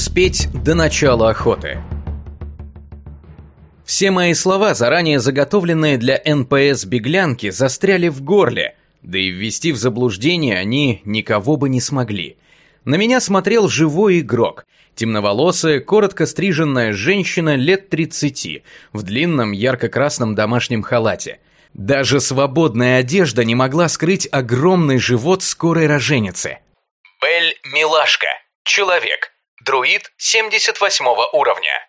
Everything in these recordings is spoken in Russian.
успеть до начала охоты. Все мои слова, заранее заготовленные для НПС-беглянки, застряли в горле, да и ввести в заблуждение они никого бы не смогли. На меня смотрел живой игрок, темноволосая, коротко стриженная женщина лет 30, в длинном ярко-красном домашнем халате. Даже свободная одежда не могла скрыть огромный живот скорой роженицы. Бель Милашка. Человек. Друид 78 уровня.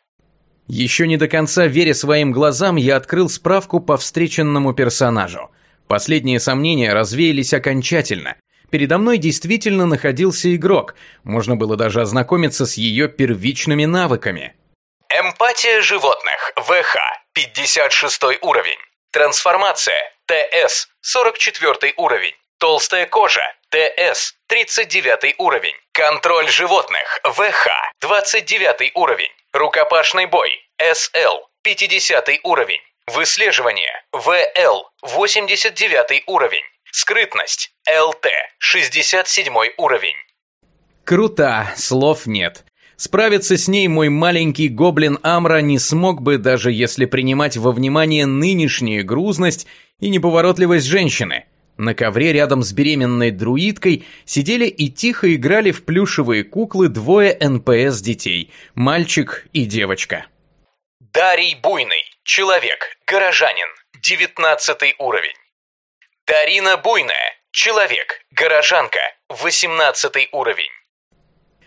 Еще не до конца веря своим глазам, я открыл справку по встреченному персонажу. Последние сомнения развеялись окончательно. Передо мной действительно находился игрок. Можно было даже ознакомиться с ее первичными навыками. Эмпатия животных. ВХ. 56 уровень. Трансформация. ТС. 44 уровень. Толстая кожа. ТС. 39 уровень. Контроль животных. ВХ. 29 уровень. Рукопашный бой. СЛ. 50 уровень. Выслеживание. ВЛ. 89 уровень. Скрытность. ЛТ. 67 уровень. Круто, слов нет. Справиться с ней мой маленький гоблин Амра не смог бы, даже если принимать во внимание нынешнюю грузность и неповоротливость женщины. На ковре рядом с беременной друидкой сидели и тихо играли в плюшевые куклы двое НПС детей, мальчик и девочка. Дарий Буйный. Человек. Горожанин. 19 уровень. Дарина Буйная. Человек. Горожанка. 18 уровень.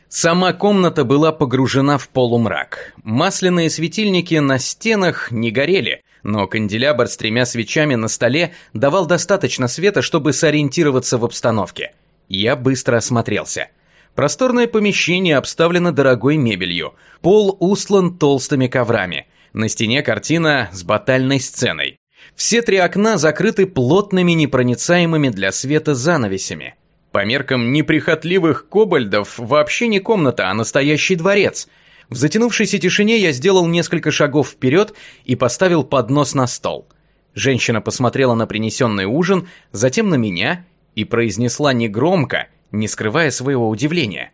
Сама комната была погружена в полумрак. Масляные светильники на стенах не горели, но канделябр с тремя свечами на столе давал достаточно света, чтобы сориентироваться в обстановке. Я быстро осмотрелся. Просторное помещение обставлено дорогой мебелью, пол устлан толстыми коврами. На стене картина с батальной сценой. Все три окна закрыты плотными непроницаемыми для света занавесями. По меркам неприхотливых кобальдов вообще не комната, а настоящий дворец. В затянувшейся тишине я сделал несколько шагов вперед и поставил поднос на стол. Женщина посмотрела на принесенный ужин, затем на меня и произнесла негромко, не скрывая своего удивления.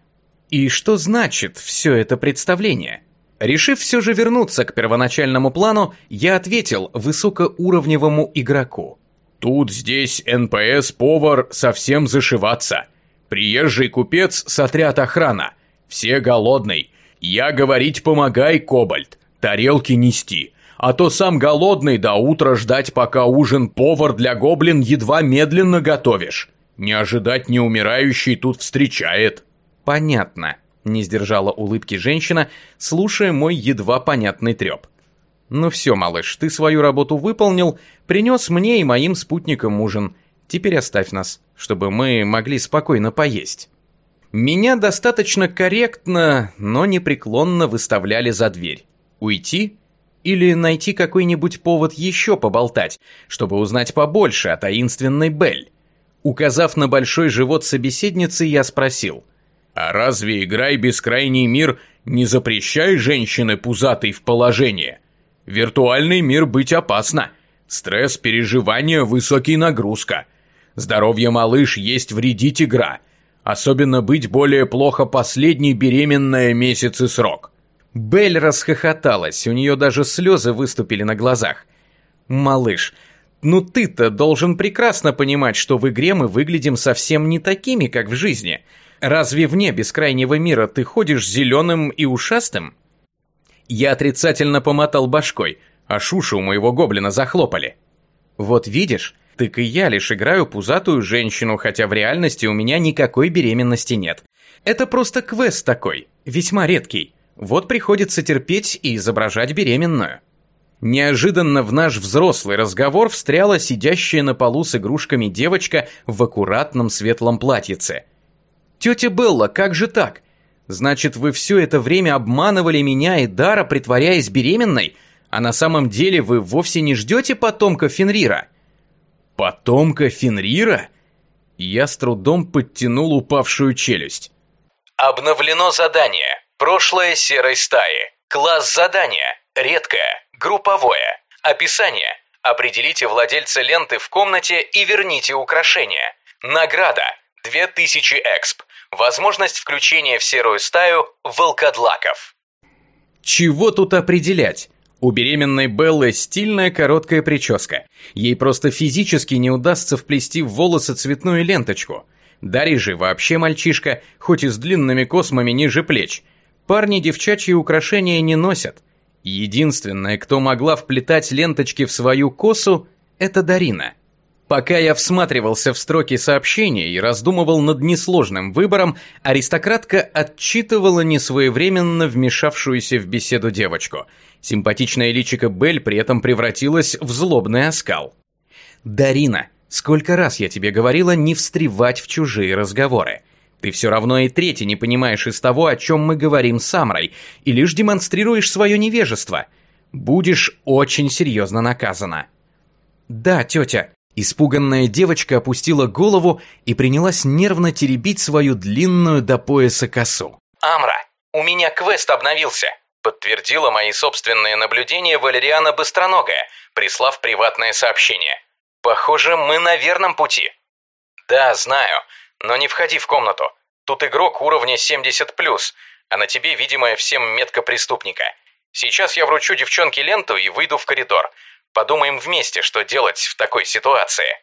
И что значит все это представление? Решив все же вернуться к первоначальному плану, я ответил высокоуровневому игроку. Тут здесь НПС-повар совсем зашиваться. Приезжий купец с отряд охрана. Все голодный. Я говорить помогай, Кобальт. Тарелки нести. А то сам голодный до утра ждать, пока ужин повар для гоблин едва медленно готовишь. Не ожидать неумирающий тут встречает. Понятно. Не сдержала улыбки женщина, слушая мой едва понятный треп. «Ну все, малыш, ты свою работу выполнил, принес мне и моим спутникам ужин. Теперь оставь нас, чтобы мы могли спокойно поесть». Меня достаточно корректно, но непреклонно выставляли за дверь. Уйти? Или найти какой-нибудь повод еще поболтать, чтобы узнать побольше о таинственной Бель? Указав на большой живот собеседницы, я спросил. «А разве играй бескрайний мир не запрещай женщины пузатой в положение?» Виртуальный мир быть опасно. Стресс, переживания, высокий нагрузка. Здоровье малыш есть вредить игра. Особенно быть более плохо последний беременная месяцы срок. Белль расхохоталась, у нее даже слезы выступили на глазах. «Малыш, ну ты-то должен прекрасно понимать, что в игре мы выглядим совсем не такими, как в жизни. Разве вне бескрайнего мира ты ходишь зеленым и ушастым?» Я отрицательно помотал башкой, а шуши у моего гоблина захлопали. Вот видишь, так и я лишь играю пузатую женщину, хотя в реальности у меня никакой беременности нет. Это просто квест такой, весьма редкий. Вот приходится терпеть и изображать беременную. Неожиданно в наш взрослый разговор встряла сидящая на полу с игрушками девочка в аккуратном светлом платьице. «Тетя Белла, как же так? Значит, вы все это время обманывали меня и Дара, притворяясь беременной, а на самом деле вы вовсе не ждете потомка Фенрира? Потомка Фенрира? Я с трудом подтянул упавшую челюсть. Обновлено задание. Прошлое серой стаи. Класс задания. Редкое. Групповое. Описание. Определите владельца ленты в комнате и верните украшение. Награда. 2000 эксп. Возможность включения в серую стаю волкодлаков. Чего тут определять? У беременной Беллы стильная короткая прическа. Ей просто физически не удастся вплести в волосы цветную ленточку. Дарья же вообще мальчишка, хоть и с длинными космами ниже плеч. Парни девчачьи украшения не носят. Единственная, кто могла вплетать ленточки в свою косу, это Дарина. Пока я всматривался в строки сообщения и раздумывал над несложным выбором, аристократка отчитывала несвоевременно вмешавшуюся в беседу девочку. Симпатичная личико Бель при этом превратилась в злобный оскал. «Дарина, сколько раз я тебе говорила не встревать в чужие разговоры? Ты все равно и трети не понимаешь из того, о чем мы говорим с Самрой, и лишь демонстрируешь свое невежество. Будешь очень серьезно наказана». «Да, тетя», Испуганная девочка опустила голову и принялась нервно теребить свою длинную до пояса косу. «Амра, у меня квест обновился», подтвердила мои собственные наблюдения Валериана Быстроногая, прислав приватное сообщение. «Похоже, мы на верном пути». «Да, знаю, но не входи в комнату. Тут игрок уровня 70+, а на тебе, видимо, всем метка преступника. Сейчас я вручу девчонке ленту и выйду в коридор. Подумаем вместе, что делать в такой ситуации.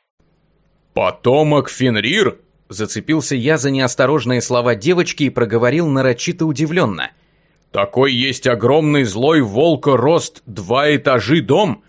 «Потомок Фенрир?» Зацепился я за неосторожные слова девочки и проговорил нарочито удивленно. «Такой есть огромный злой волка рост два этажи дом?»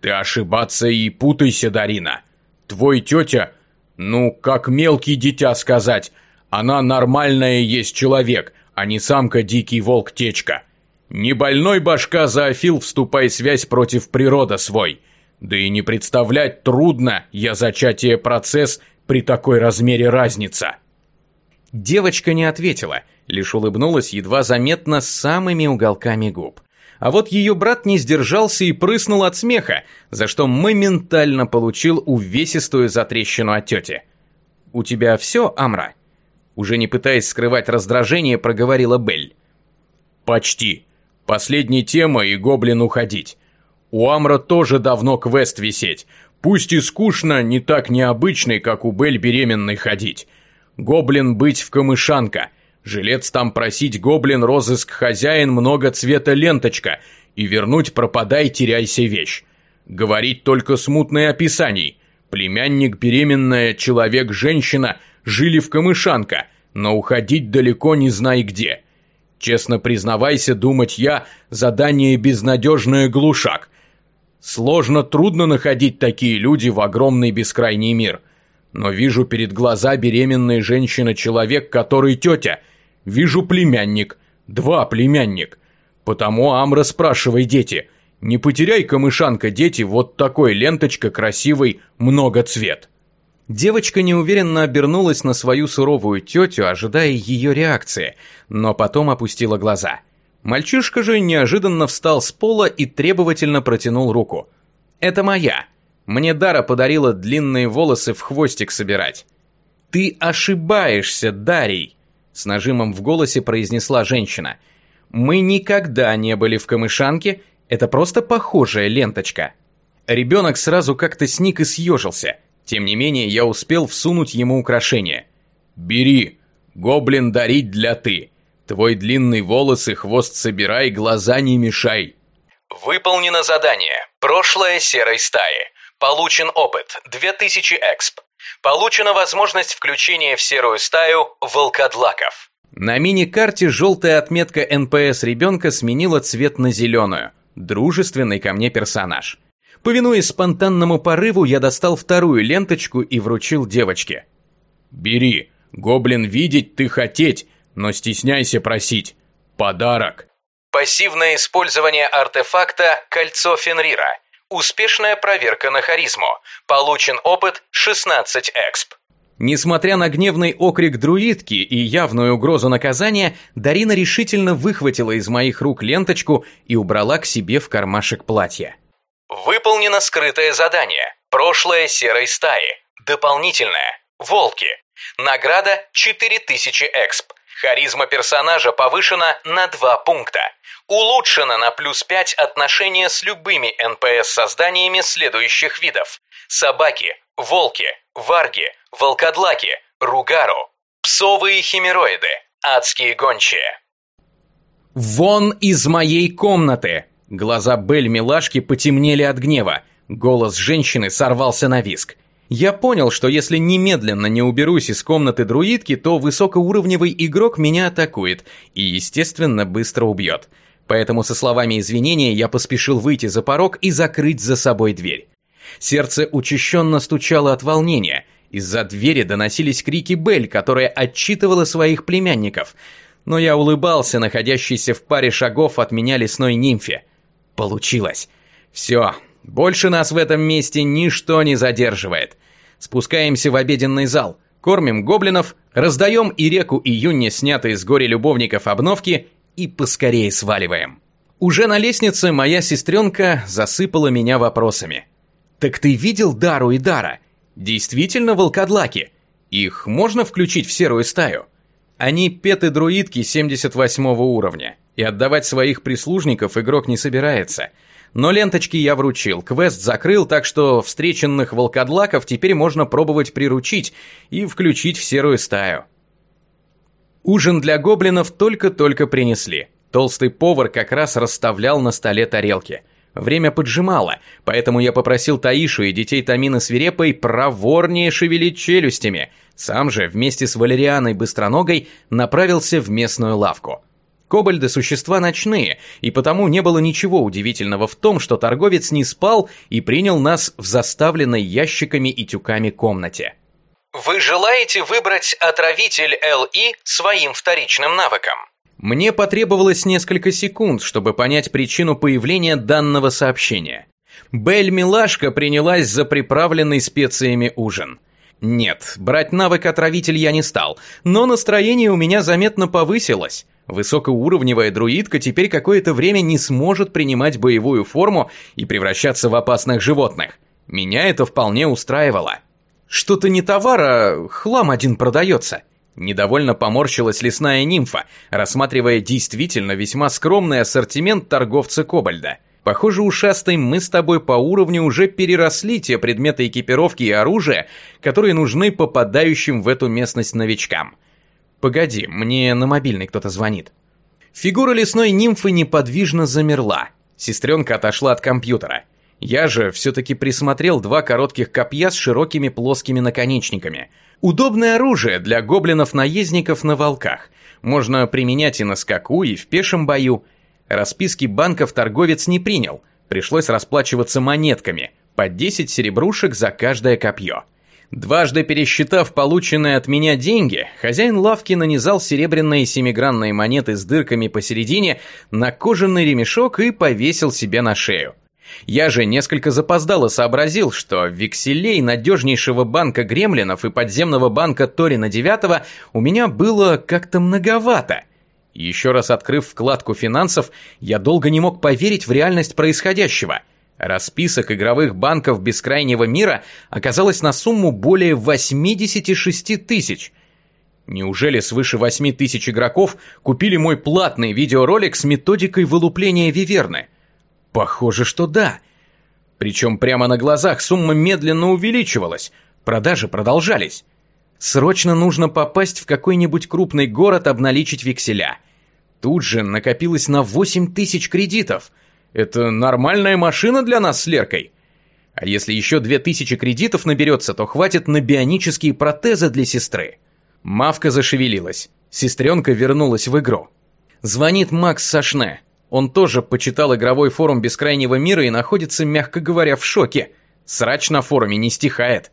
«Ты ошибаться и путайся, Дарина. Твой тетя, ну, как мелкий дитя сказать, она нормальная есть человек, а не самка дикий волк-течка. Не больной башка зоофил, вступай связь против природа свой. Да и не представлять трудно, я зачатие процесс при такой размере разница. Девочка не ответила, лишь улыбнулась едва заметно самыми уголками губ. А вот ее брат не сдержался и прыснул от смеха, за что моментально получил увесистую затрещину от тети. «У тебя все, Амра?» Уже не пытаясь скрывать раздражение, проговорила Белль. «Почти», Последняя тема и гоблин уходить. У Амра тоже давно квест висеть. Пусть и скучно, не так необычный, как у Бель беременной ходить. Гоблин быть в камышанка. Жилец там просить гоблин розыск хозяин много цвета ленточка и вернуть пропадай теряйся вещь. Говорить только смутные описаний. Племянник беременная, человек женщина жили в камышанка, но уходить далеко не знай где. Честно признавайся, думать я, задание безнадежное глушак. Сложно, трудно находить такие люди в огромный бескрайний мир. Но вижу перед глаза беременная женщина-человек, который тетя. Вижу племянник, два племянник. Потому, Амра, спрашивай, дети, не потеряй камышанка, дети, вот такой ленточка красивый, много цвет. Девочка неуверенно обернулась на свою суровую тетю, ожидая ее реакции, но потом опустила глаза. Мальчишка же неожиданно встал с пола и требовательно протянул руку. «Это моя. Мне Дара подарила длинные волосы в хвостик собирать». «Ты ошибаешься, Дарий!» С нажимом в голосе произнесла женщина. «Мы никогда не были в камышанке, это просто похожая ленточка». Ребенок сразу как-то сник и съежился – тем не менее, я успел всунуть ему украшение. «Бери! Гоблин дарить для ты! Твой длинный волос и хвост собирай, глаза не мешай!» Выполнено задание. Прошлое серой стаи. Получен опыт. 2000 эксп. Получена возможность включения в серую стаю волкодлаков. На мини-карте желтая отметка НПС ребенка сменила цвет на зеленую. Дружественный ко мне персонаж. Повинуясь спонтанному порыву, я достал вторую ленточку и вручил девочке. «Бери, гоблин видеть ты хотеть, но стесняйся просить. Подарок». Пассивное использование артефакта «Кольцо Фенрира». Успешная проверка на харизму. Получен опыт 16 эксп. Несмотря на гневный окрик друидки и явную угрозу наказания, Дарина решительно выхватила из моих рук ленточку и убрала к себе в кармашек платья. Выполнено скрытое задание. Прошлое серой стаи. Дополнительное. Волки. Награда 4000 эксп. Харизма персонажа повышена на 2 пункта. Улучшено на плюс 5 отношения с любыми НПС-созданиями следующих видов. Собаки, волки, варги, волкодлаки, Ругару. Псовые химероиды. Адские гончие. «Вон из моей комнаты!» Глаза Бель милашки потемнели от гнева. Голос женщины сорвался на виск. Я понял, что если немедленно не уберусь из комнаты друидки, то высокоуровневый игрок меня атакует и, естественно, быстро убьет. Поэтому со словами извинения я поспешил выйти за порог и закрыть за собой дверь. Сердце учащенно стучало от волнения. Из-за двери доносились крики Бель, которая отчитывала своих племянников. Но я улыбался находящейся в паре шагов от меня лесной нимфе. Получилось. Все, больше нас в этом месте ничто не задерживает. Спускаемся в обеденный зал, кормим гоблинов, раздаем и реку июня снятые с горе любовников обновки и поскорее сваливаем. Уже на лестнице моя сестренка засыпала меня вопросами. «Так ты видел Дару и Дара? Действительно волкодлаки? Их можно включить в серую стаю?» Они петы-друидки 78 уровня, и отдавать своих прислужников игрок не собирается – но ленточки я вручил, квест закрыл, так что встреченных волкодлаков теперь можно пробовать приручить и включить в серую стаю. Ужин для гоблинов только-только принесли. Толстый повар как раз расставлял на столе тарелки. Время поджимало, поэтому я попросил Таишу и детей Тамины Свирепой проворнее шевелить челюстями. Сам же вместе с Валерианой Быстроногой направился в местную лавку. Кобальды – существа ночные, и потому не было ничего удивительного в том, что торговец не спал и принял нас в заставленной ящиками и тюками комнате. Вы желаете выбрать отравитель ЛИ своим вторичным навыком? Мне потребовалось несколько секунд, чтобы понять причину появления данного сообщения. Бель-милашка принялась за приправленный специями ужин. Нет, брать навык отравитель я не стал, но настроение у меня заметно повысилось. Высокоуровневая друидка теперь какое-то время не сможет принимать боевую форму и превращаться в опасных животных. Меня это вполне устраивало. Что-то не товар, а хлам один продается. Недовольно поморщилась лесная нимфа, рассматривая действительно весьма скромный ассортимент торговца Кобальда. Похоже, ушастый, мы с тобой по уровню уже переросли те предметы экипировки и оружия, которые нужны попадающим в эту местность новичкам. Погоди, мне на мобильный кто-то звонит. Фигура лесной нимфы неподвижно замерла. Сестренка отошла от компьютера. Я же все-таки присмотрел два коротких копья с широкими плоскими наконечниками. Удобное оружие для гоблинов-наездников на волках. Можно применять и на скаку, и в пешем бою. Расписки банков торговец не принял. Пришлось расплачиваться монетками. По 10 серебрушек за каждое копье. Дважды пересчитав полученные от меня деньги, хозяин лавки нанизал серебряные семигранные монеты с дырками посередине на кожаный ремешок и повесил себе на шею. Я же несколько запоздало сообразил, что векселей надежнейшего банка гремлинов и подземного банка Торина Девятого у меня было как-то многовато. Еще раз открыв вкладку финансов, я долго не мог поверить в реальность происходящего – Расписок игровых банков бескрайнего мира оказалось на сумму более 86 тысяч. Неужели свыше 8 тысяч игроков купили мой платный видеоролик с методикой вылупления виверны? Похоже, что да. Причем прямо на глазах сумма медленно увеличивалась, продажи продолжались. Срочно нужно попасть в какой-нибудь крупный город, обналичить векселя. Тут же накопилось на 8 тысяч кредитов – это нормальная машина для нас с Леркой. А если еще две тысячи кредитов наберется, то хватит на бионические протезы для сестры. Мавка зашевелилась. Сестренка вернулась в игру. Звонит Макс Сашне. Он тоже почитал игровой форум Бескрайнего мира и находится, мягко говоря, в шоке. Срач на форуме не стихает.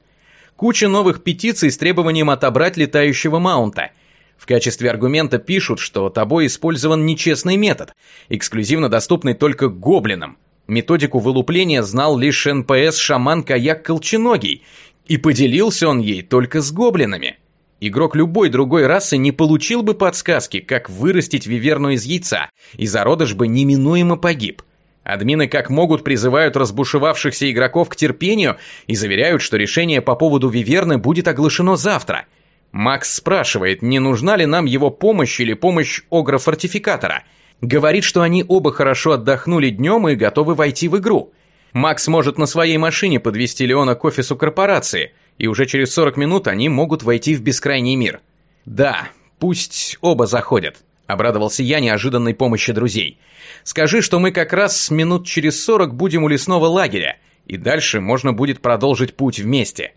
Куча новых петиций с требованием отобрать летающего маунта – в качестве аргумента пишут, что тобой использован нечестный метод, эксклюзивно доступный только гоблинам. Методику вылупления знал лишь НПС-шаман Каяк Колченогий, и поделился он ей только с гоблинами. Игрок любой другой расы не получил бы подсказки, как вырастить виверну из яйца, и зародыш бы неминуемо погиб. Админы как могут призывают разбушевавшихся игроков к терпению и заверяют, что решение по поводу виверны будет оглашено завтра – Макс спрашивает, не нужна ли нам его помощь или помощь Огра-фортификатора. Говорит, что они оба хорошо отдохнули днем и готовы войти в игру. Макс может на своей машине подвести Леона к офису корпорации. и уже через 40 минут они могут войти в бескрайний мир. Да, пусть оба заходят, обрадовался я неожиданной помощи друзей. Скажи, что мы как раз минут через 40 будем у лесного лагеря, и дальше можно будет продолжить путь вместе.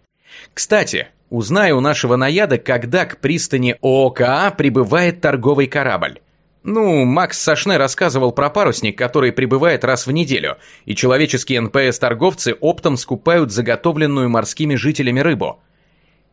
Кстати, узнай у нашего наяда, когда к пристани ООКА прибывает торговый корабль. Ну, Макс Сашне рассказывал про парусник, который прибывает раз в неделю, и человеческие НПС-торговцы оптом скупают заготовленную морскими жителями рыбу.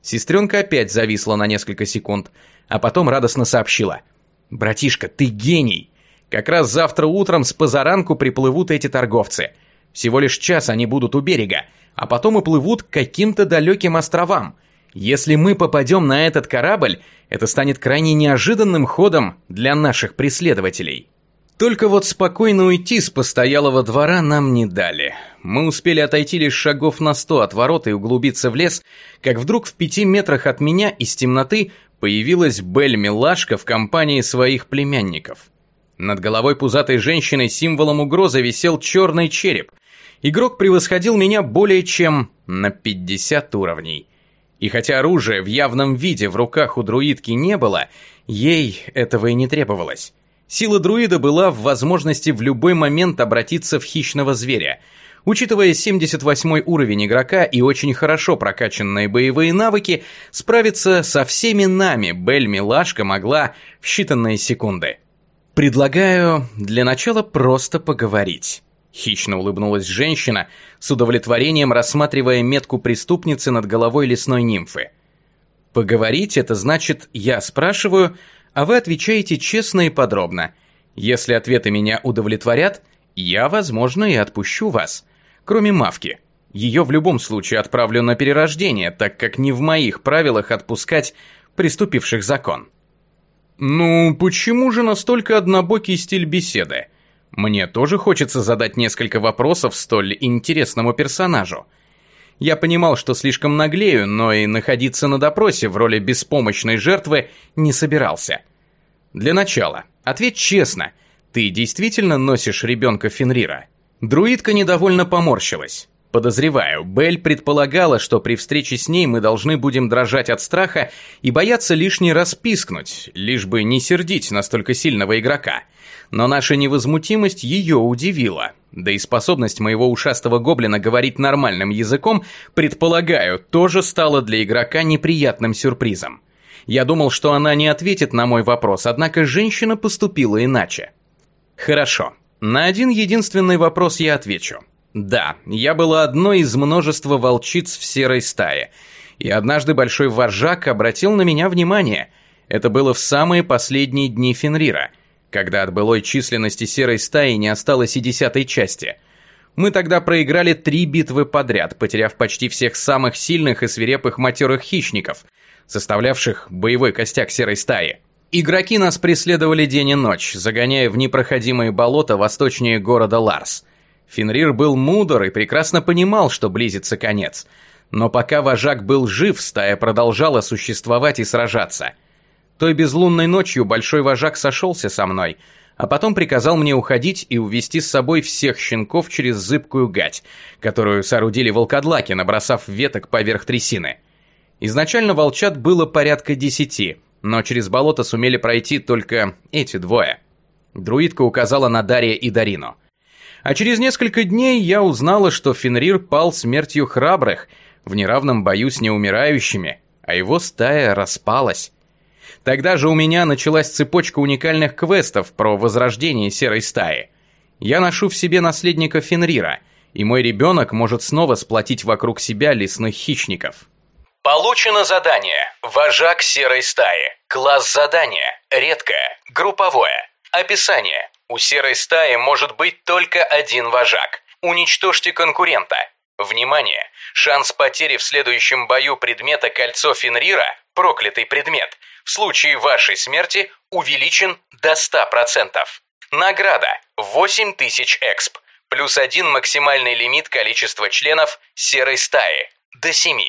Сестренка опять зависла на несколько секунд, а потом радостно сообщила. «Братишка, ты гений! Как раз завтра утром с позаранку приплывут эти торговцы. Всего лишь час они будут у берега, а потом и плывут к каким-то далеким островам. Если мы попадем на этот корабль, это станет крайне неожиданным ходом для наших преследователей. Только вот спокойно уйти с постоялого двора нам не дали. Мы успели отойти лишь шагов на сто от ворот и углубиться в лес, как вдруг в пяти метрах от меня из темноты появилась Бель-милашка в компании своих племянников. Над головой пузатой женщины символом угрозы висел черный череп. Игрок превосходил меня более чем на 50 уровней. И хотя оружия в явном виде в руках у друидки не было, ей этого и не требовалось. Сила друида была в возможности в любой момент обратиться в хищного зверя. Учитывая 78 уровень игрока и очень хорошо прокачанные боевые навыки, справиться со всеми нами Бель Милашка могла в считанные секунды. Предлагаю для начала просто поговорить. Хищно улыбнулась женщина, с удовлетворением рассматривая метку преступницы над головой лесной нимфы. «Поговорить — это значит, я спрашиваю, а вы отвечаете честно и подробно. Если ответы меня удовлетворят, я, возможно, и отпущу вас. Кроме Мавки. Ее в любом случае отправлю на перерождение, так как не в моих правилах отпускать приступивших закон». «Ну, почему же настолько однобокий стиль беседы?» Мне тоже хочется задать несколько вопросов столь интересному персонажу. Я понимал, что слишком наглею, но и находиться на допросе в роли беспомощной жертвы не собирался. Для начала, ответь честно, ты действительно носишь ребенка Фенрира? Друидка недовольно поморщилась. Подозреваю, Бель предполагала, что при встрече с ней мы должны будем дрожать от страха и бояться лишний раз пискнуть, лишь бы не сердить настолько сильного игрока. Но наша невозмутимость ее удивила. Да и способность моего ушастого гоблина говорить нормальным языком, предполагаю, тоже стала для игрока неприятным сюрпризом. Я думал, что она не ответит на мой вопрос, однако женщина поступила иначе. Хорошо, на один единственный вопрос я отвечу. Да, я была одной из множества волчиц в серой стае. И однажды большой вожак обратил на меня внимание. Это было в самые последние дни Фенрира, когда от былой численности серой стаи не осталось и десятой части. Мы тогда проиграли три битвы подряд, потеряв почти всех самых сильных и свирепых матерых хищников, составлявших боевой костяк серой стаи. Игроки нас преследовали день и ночь, загоняя в непроходимые болота восточнее города Ларс – Фенрир был мудр и прекрасно понимал, что близится конец. Но пока вожак был жив, стая продолжала существовать и сражаться. Той безлунной ночью большой вожак сошелся со мной, а потом приказал мне уходить и увести с собой всех щенков через зыбкую гать, которую соорудили волкодлаки, набросав веток поверх трясины. Изначально волчат было порядка десяти, но через болото сумели пройти только эти двое. Друидка указала на Дарья и Дарину – а через несколько дней я узнала, что Фенрир пал смертью храбрых в неравном бою с неумирающими, а его стая распалась. Тогда же у меня началась цепочка уникальных квестов про возрождение серой стаи. Я ношу в себе наследника Фенрира, и мой ребенок может снова сплотить вокруг себя лесных хищников. Получено задание. Вожак серой стаи. Класс задания. Редкое. Групповое. Описание. У серой стаи может быть только один вожак. Уничтожьте конкурента. Внимание! Шанс потери в следующем бою предмета кольцо Фенрира, проклятый предмет, в случае вашей смерти увеличен до 100%. Награда 8000 эксп, плюс один максимальный лимит количества членов серой стаи, до 7.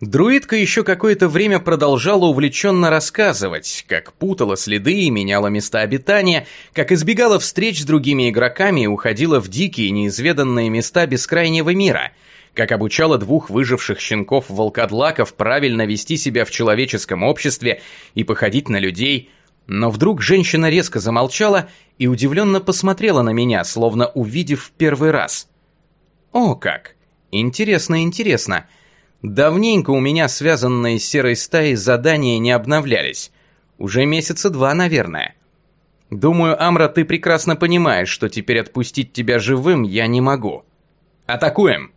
Друидка еще какое-то время продолжала увлеченно рассказывать, как путала следы и меняла места обитания, как избегала встреч с другими игроками и уходила в дикие неизведанные места бескрайнего мира, как обучала двух выживших щенков-волкодлаков правильно вести себя в человеческом обществе и походить на людей. Но вдруг женщина резко замолчала и удивленно посмотрела на меня, словно увидев в первый раз. «О как! Интересно, интересно. Давненько у меня связанные с серой стаей задания не обновлялись. Уже месяца два, наверное. Думаю, Амра, ты прекрасно понимаешь, что теперь отпустить тебя живым я не могу. Атакуем!»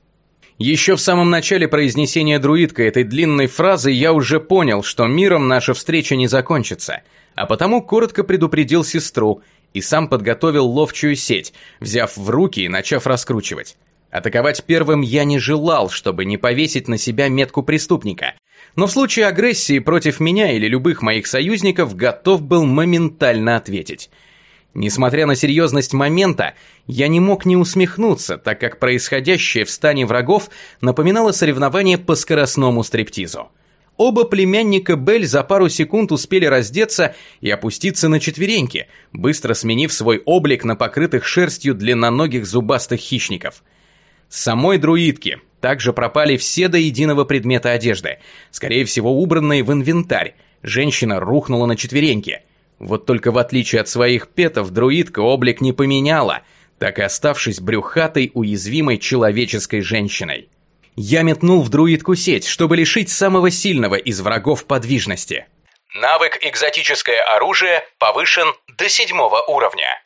Еще в самом начале произнесения друидкой этой длинной фразы я уже понял, что миром наша встреча не закончится, а потому коротко предупредил сестру и сам подготовил ловчую сеть, взяв в руки и начав раскручивать. Атаковать первым я не желал, чтобы не повесить на себя метку преступника, но в случае агрессии против меня или любых моих союзников готов был моментально ответить – Несмотря на серьезность момента, я не мог не усмехнуться, так как происходящее в стане врагов напоминало соревнование по скоростному стриптизу. Оба племянника Бель за пару секунд успели раздеться и опуститься на четвереньки, быстро сменив свой облик на покрытых шерстью длинноногих зубастых хищников. С самой друидки также пропали все до единого предмета одежды, скорее всего убранные в инвентарь. Женщина рухнула на четвереньки – вот только в отличие от своих петов, друидка облик не поменяла, так и оставшись брюхатой, уязвимой человеческой женщиной. Я метнул в друидку сеть, чтобы лишить самого сильного из врагов подвижности. Навык «Экзотическое оружие» повышен до седьмого уровня.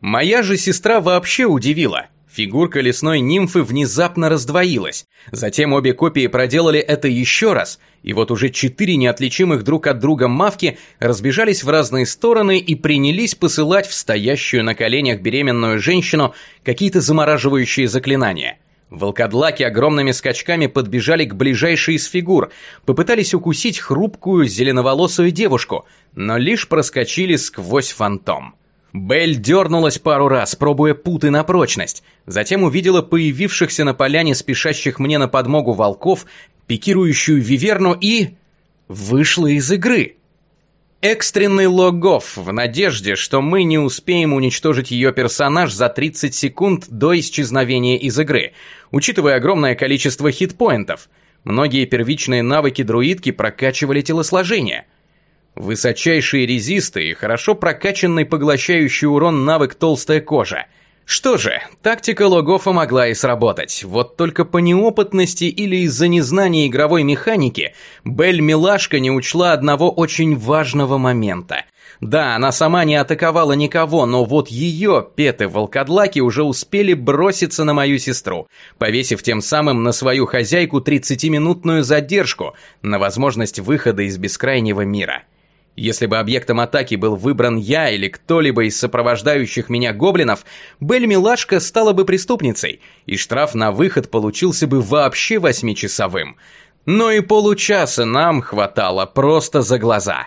Моя же сестра вообще удивила. Фигурка лесной нимфы внезапно раздвоилась. Затем обе копии проделали это еще раз, и вот уже четыре неотличимых друг от друга мавки разбежались в разные стороны и принялись посылать в стоящую на коленях беременную женщину какие-то замораживающие заклинания. Волкодлаки огромными скачками подбежали к ближайшей из фигур, попытались укусить хрупкую зеленоволосую девушку, но лишь проскочили сквозь фантом. Белль дернулась пару раз, пробуя путы на прочность. Затем увидела появившихся на поляне спешащих мне на подмогу волков, пикирующую виверну и... вышла из игры. Экстренный логов в надежде, что мы не успеем уничтожить ее персонаж за 30 секунд до исчезновения из игры, учитывая огромное количество хитпоинтов. Многие первичные навыки друидки прокачивали телосложение – Высочайшие резисты и хорошо прокачанный поглощающий урон навык толстая кожа. Что же, тактика Логофа могла и сработать, вот только по неопытности или из-за незнания игровой механики Бель Милашка не учла одного очень важного момента. Да, она сама не атаковала никого, но вот ее петы-волкодлаки уже успели броситься на мою сестру, повесив тем самым на свою хозяйку 30-минутную задержку на возможность выхода из бескрайнего мира. Если бы объектом атаки был выбран я или кто-либо из сопровождающих меня гоблинов, Бель-милашка стала бы преступницей, и штраф на выход получился бы вообще восьмичасовым. Но и получаса нам хватало просто за глаза.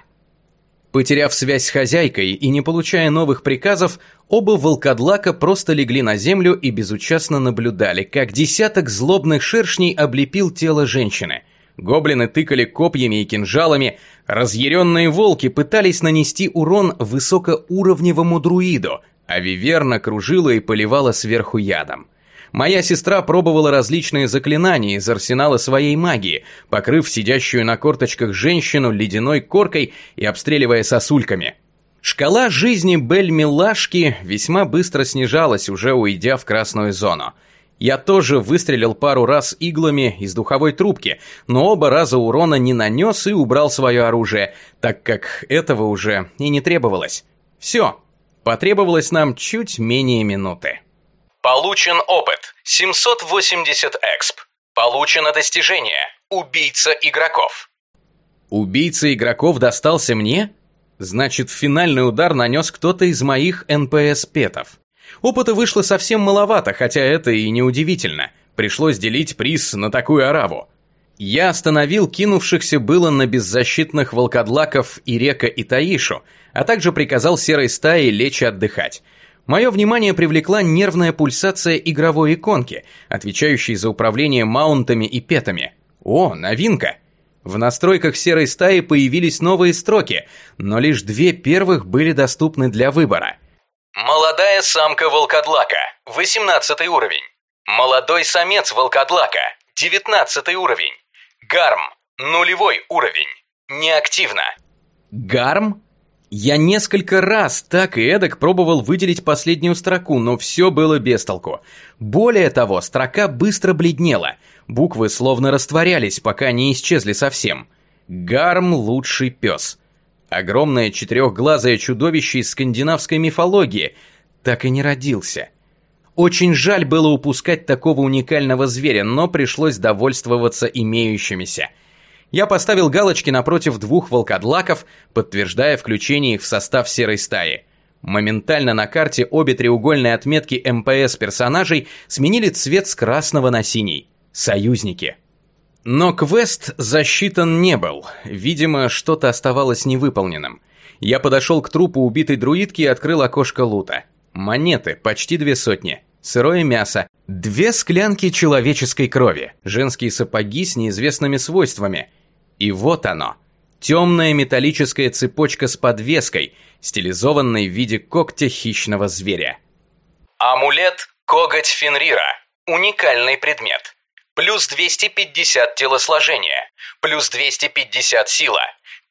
Потеряв связь с хозяйкой и не получая новых приказов, оба волкодлака просто легли на землю и безучастно наблюдали, как десяток злобных шершней облепил тело женщины – Гоблины тыкали копьями и кинжалами, разъяренные волки пытались нанести урон высокоуровневому друиду, а Виверна кружила и поливала сверху ядом. Моя сестра пробовала различные заклинания из арсенала своей магии, покрыв сидящую на корточках женщину ледяной коркой и обстреливая сосульками. Шкала жизни Бель-Милашки весьма быстро снижалась, уже уйдя в красную зону. Я тоже выстрелил пару раз иглами из духовой трубки, но оба раза урона не нанес и убрал свое оружие, так как этого уже и не требовалось. Все, потребовалось нам чуть менее минуты. Получен опыт 780 эксп. Получено достижение Убийца игроков. Убийца игроков достался мне? Значит, финальный удар нанес кто-то из моих НПС-петов. Опыта вышло совсем маловато, хотя это и не удивительно. Пришлось делить приз на такую ораву. Я остановил кинувшихся было на беззащитных волкодлаков Ирека и Таишу, а также приказал серой стае лечь и отдыхать. Мое внимание привлекла нервная пульсация игровой иконки, отвечающей за управление маунтами и петами. О, новинка! В настройках серой стаи появились новые строки, но лишь две первых были доступны для выбора – Молодая самка волкодлака, 18 уровень. Молодой самец волкодлака, 19 уровень. Гарм, нулевой уровень. Неактивно. Гарм? Я несколько раз так и эдак пробовал выделить последнюю строку, но все было без толку. Более того, строка быстро бледнела. Буквы словно растворялись, пока не исчезли совсем. Гарм – лучший пес. Огромное четырехглазое чудовище из скандинавской мифологии. Так и не родился. Очень жаль было упускать такого уникального зверя, но пришлось довольствоваться имеющимися – я поставил галочки напротив двух волкодлаков, подтверждая включение их в состав серой стаи. Моментально на карте обе треугольные отметки МПС персонажей сменили цвет с красного на синий. Союзники. Но квест засчитан не был. Видимо, что-то оставалось невыполненным. Я подошел к трупу убитой друидки и открыл окошко лута. Монеты, почти две сотни. Сырое мясо. Две склянки человеческой крови. Женские сапоги с неизвестными свойствами – и вот оно. Темная металлическая цепочка с подвеской, стилизованной в виде когтя хищного зверя. Амулет Коготь Фенрира. Уникальный предмет. Плюс 250 телосложения. Плюс 250 сила.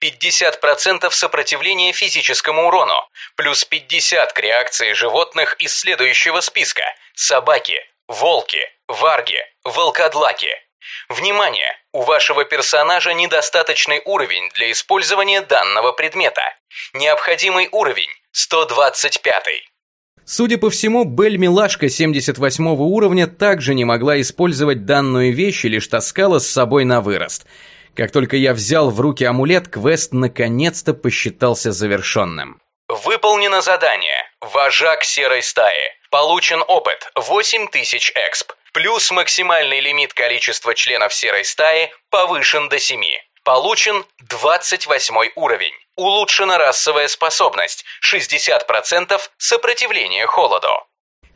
50% сопротивления физическому урону. Плюс 50 к реакции животных из следующего списка. Собаки, волки, варги, волкодлаки. Внимание! У вашего персонажа недостаточный уровень для использования данного предмета. Необходимый уровень 125. Судя по всему, Бель Милашка 78 уровня также не могла использовать данную вещь и лишь таскала с собой на вырост. Как только я взял в руки амулет, квест наконец-то посчитался завершенным. Выполнено задание. Вожак серой стаи. Получен опыт 8000 эксп. Плюс максимальный лимит количества членов серой стаи повышен до 7. Получен 28 уровень. Улучшена расовая способность 60% сопротивления холоду.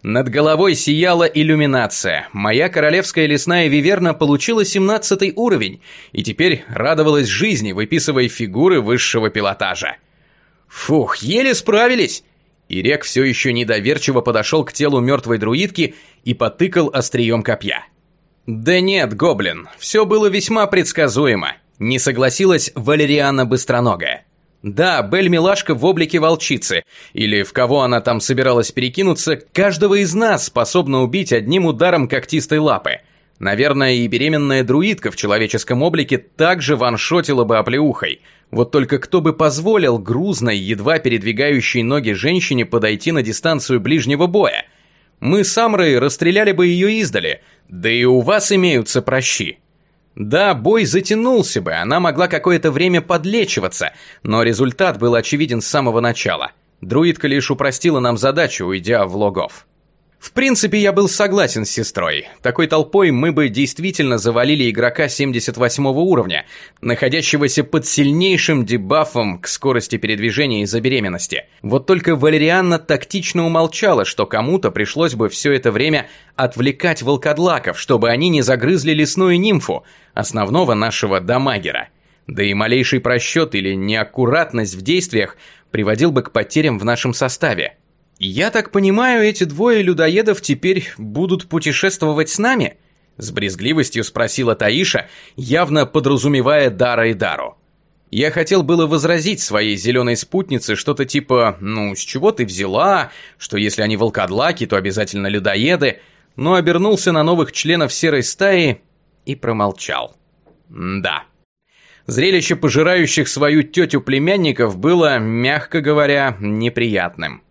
Над головой сияла иллюминация. Моя королевская лесная виверна получила 17 уровень и теперь радовалась жизни, выписывая фигуры высшего пилотажа. Фух, еле справились. Ирек все еще недоверчиво подошел к телу мертвой друидки и потыкал острием копья. «Да нет, гоблин, все было весьма предсказуемо», – не согласилась Валериана Быстроногая. Да, Бель Милашка в облике волчицы, или в кого она там собиралась перекинуться, каждого из нас способна убить одним ударом когтистой лапы. Наверное, и беременная друидка в человеческом облике также ваншотила бы оплеухой – вот только кто бы позволил грузной, едва передвигающей ноги женщине подойти на дистанцию ближнего боя? Мы с Амрой расстреляли бы ее издали, да и у вас имеются прощи. Да, бой затянулся бы, она могла какое-то время подлечиваться, но результат был очевиден с самого начала. Друидка лишь упростила нам задачу, уйдя в логов. В принципе, я был согласен с сестрой. Такой толпой мы бы действительно завалили игрока 78 уровня, находящегося под сильнейшим дебафом к скорости передвижения из-за беременности. Вот только Валерианна тактично умолчала, что кому-то пришлось бы все это время отвлекать волкодлаков, чтобы они не загрызли лесную нимфу, основного нашего дамагера. Да и малейший просчет или неаккуратность в действиях приводил бы к потерям в нашем составе. «Я так понимаю, эти двое людоедов теперь будут путешествовать с нами?» С брезгливостью спросила Таиша, явно подразумевая Дара и Дару. Я хотел было возразить своей зеленой спутнице что-то типа «Ну, с чего ты взяла?», что если они волкодлаки, то обязательно людоеды, но обернулся на новых членов серой стаи и промолчал. Да. Зрелище пожирающих свою тетю племянников было, мягко говоря, неприятным.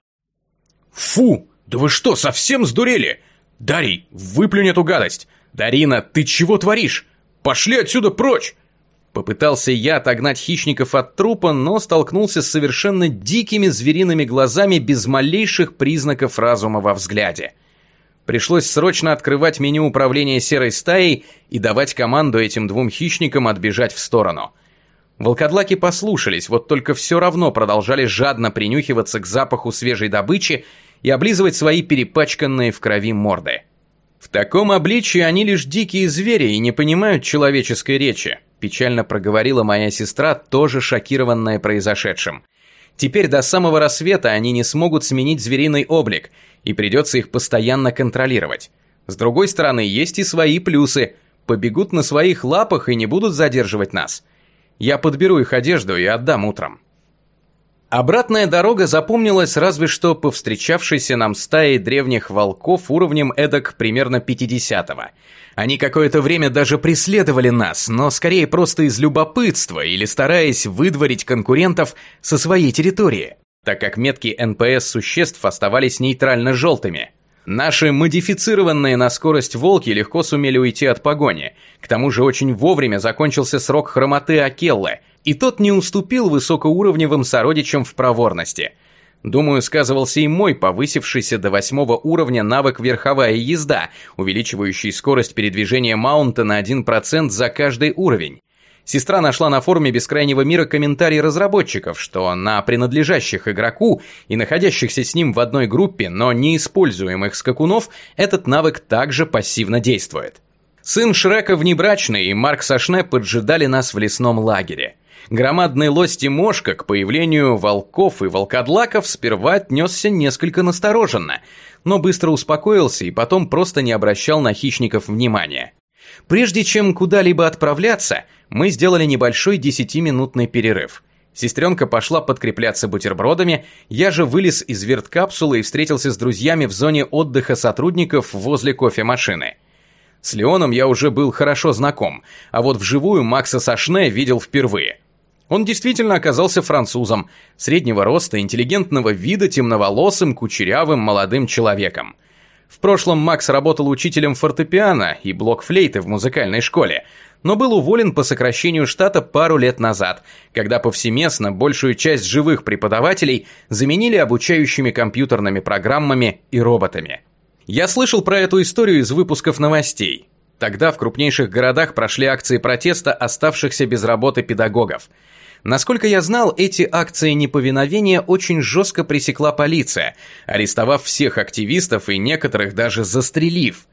«Фу! Да вы что, совсем сдурели? Дарий, выплюнь эту гадость! Дарина, ты чего творишь? Пошли отсюда прочь!» Попытался я отогнать хищников от трупа, но столкнулся с совершенно дикими звериными глазами без малейших признаков разума во взгляде. Пришлось срочно открывать меню управления серой стаей и давать команду этим двум хищникам отбежать в сторону. Волкодлаки послушались, вот только все равно продолжали жадно принюхиваться к запаху свежей добычи и облизывать свои перепачканные в крови морды. В таком обличии они лишь дикие звери и не понимают человеческой речи, печально проговорила моя сестра, тоже шокированная произошедшим. Теперь до самого рассвета они не смогут сменить звериный облик, и придется их постоянно контролировать. С другой стороны, есть и свои плюсы. Побегут на своих лапах и не будут задерживать нас. Я подберу их одежду и отдам утром. Обратная дорога запомнилась разве что по встречавшейся нам стае древних волков уровнем эдак примерно 50-го. Они какое-то время даже преследовали нас, но скорее просто из любопытства или стараясь выдворить конкурентов со своей территории, так как метки НПС существ оставались нейтрально-желтыми. Наши модифицированные на скорость волки легко сумели уйти от погони. К тому же очень вовремя закончился срок хромоты Акеллы, и тот не уступил высокоуровневым сородичам в проворности. Думаю, сказывался и мой повысившийся до восьмого уровня навык верховая езда, увеличивающий скорость передвижения маунта на 1% за каждый уровень. Сестра нашла на форуме Бескрайнего мира комментарий разработчиков, что на принадлежащих игроку и находящихся с ним в одной группе, но не используемых скакунов, этот навык также пассивно действует. Сын Шрека внебрачный и Марк Сашне поджидали нас в лесном лагере. Громадный лось Тимошка к появлению волков и волкодлаков сперва отнесся несколько настороженно, но быстро успокоился и потом просто не обращал на хищников внимания. Прежде чем куда-либо отправляться, мы сделали небольшой десятиминутный перерыв. Сестренка пошла подкрепляться бутербродами, я же вылез из верткапсулы и встретился с друзьями в зоне отдыха сотрудников возле кофемашины. С Леоном я уже был хорошо знаком, а вот вживую Макса Сашне видел впервые. Он действительно оказался французом, среднего роста, интеллигентного вида, темноволосым, кучерявым, молодым человеком. В прошлом Макс работал учителем фортепиано и блокфлейты в музыкальной школе, но был уволен по сокращению штата пару лет назад, когда повсеместно большую часть живых преподавателей заменили обучающими компьютерными программами и роботами. Я слышал про эту историю из выпусков новостей. Тогда в крупнейших городах прошли акции протеста оставшихся без работы педагогов – Насколько я знал, эти акции неповиновения очень жестко пресекла полиция, арестовав всех активистов и некоторых даже застрелив.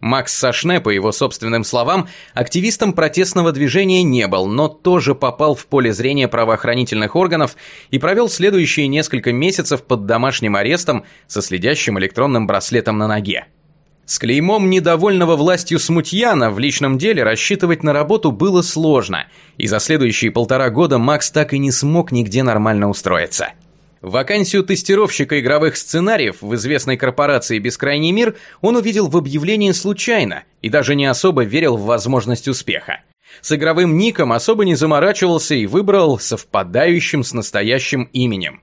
Макс Сашне, по его собственным словам, активистом протестного движения не был, но тоже попал в поле зрения правоохранительных органов и провел следующие несколько месяцев под домашним арестом со следящим электронным браслетом на ноге. С клеймом недовольного властью смутьяна в личном деле рассчитывать на работу было сложно, и за следующие полтора года Макс так и не смог нигде нормально устроиться. Вакансию тестировщика игровых сценариев в известной корпорации «Бескрайний мир» он увидел в объявлении случайно и даже не особо верил в возможность успеха. С игровым ником особо не заморачивался и выбрал совпадающим с настоящим именем.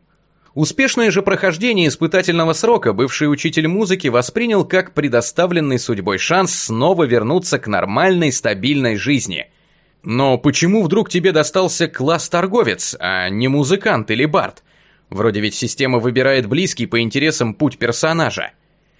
Успешное же прохождение испытательного срока бывший учитель музыки воспринял как предоставленный судьбой шанс снова вернуться к нормальной стабильной жизни. Но почему вдруг тебе достался класс-торговец, а не музыкант или бард? Вроде ведь система выбирает близкий по интересам путь персонажа.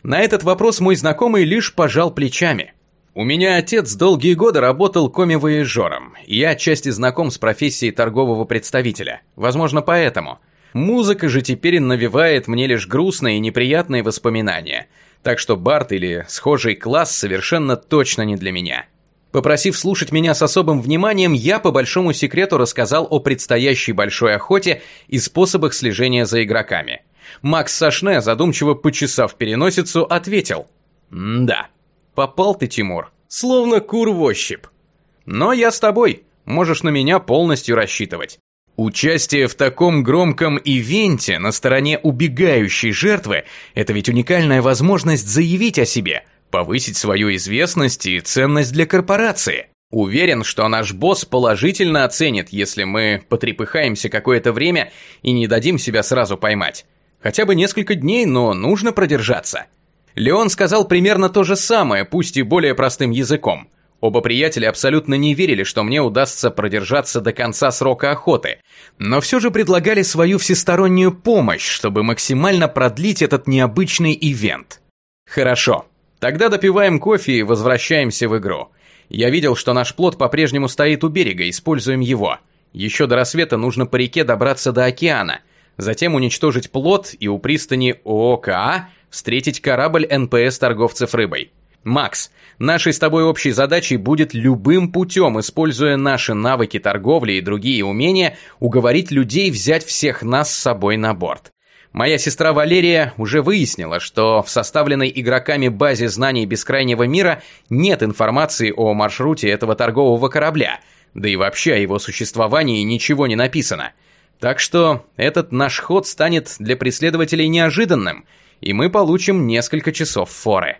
На этот вопрос мой знакомый лишь пожал плечами. У меня отец долгие годы работал коми-вояжером, и я отчасти знаком с профессией торгового представителя. Возможно, поэтому – Музыка же теперь навевает мне лишь грустные и неприятные воспоминания, так что Барт или схожий класс совершенно точно не для меня. Попросив слушать меня с особым вниманием, я по большому секрету рассказал о предстоящей большой охоте и способах слежения за игроками. Макс Сашне, задумчиво почесав переносицу, ответил «Да, попал ты, Тимур, словно кур в ощупь. Но я с тобой, можешь на меня полностью рассчитывать. Участие в таком громком ивенте на стороне убегающей жертвы – это ведь уникальная возможность заявить о себе, повысить свою известность и ценность для корпорации. Уверен, что наш босс положительно оценит, если мы потрепыхаемся какое-то время и не дадим себя сразу поймать. Хотя бы несколько дней, но нужно продержаться. Леон сказал примерно то же самое, пусть и более простым языком – Оба приятеля абсолютно не верили, что мне удастся продержаться до конца срока охоты, но все же предлагали свою всестороннюю помощь, чтобы максимально продлить этот необычный ивент. Хорошо, тогда допиваем кофе и возвращаемся в игру. Я видел, что наш плот по-прежнему стоит у берега, используем его. Еще до рассвета нужно по реке добраться до океана, затем уничтожить плот и у пристани ООКА встретить корабль НПС торговцев рыбой. Макс, нашей с тобой общей задачей будет любым путем, используя наши навыки торговли и другие умения, уговорить людей взять всех нас с собой на борт. Моя сестра Валерия уже выяснила, что в составленной игроками базе знаний бескрайнего мира нет информации о маршруте этого торгового корабля, да и вообще о его существовании ничего не написано. Так что этот наш ход станет для преследователей неожиданным, и мы получим несколько часов форы.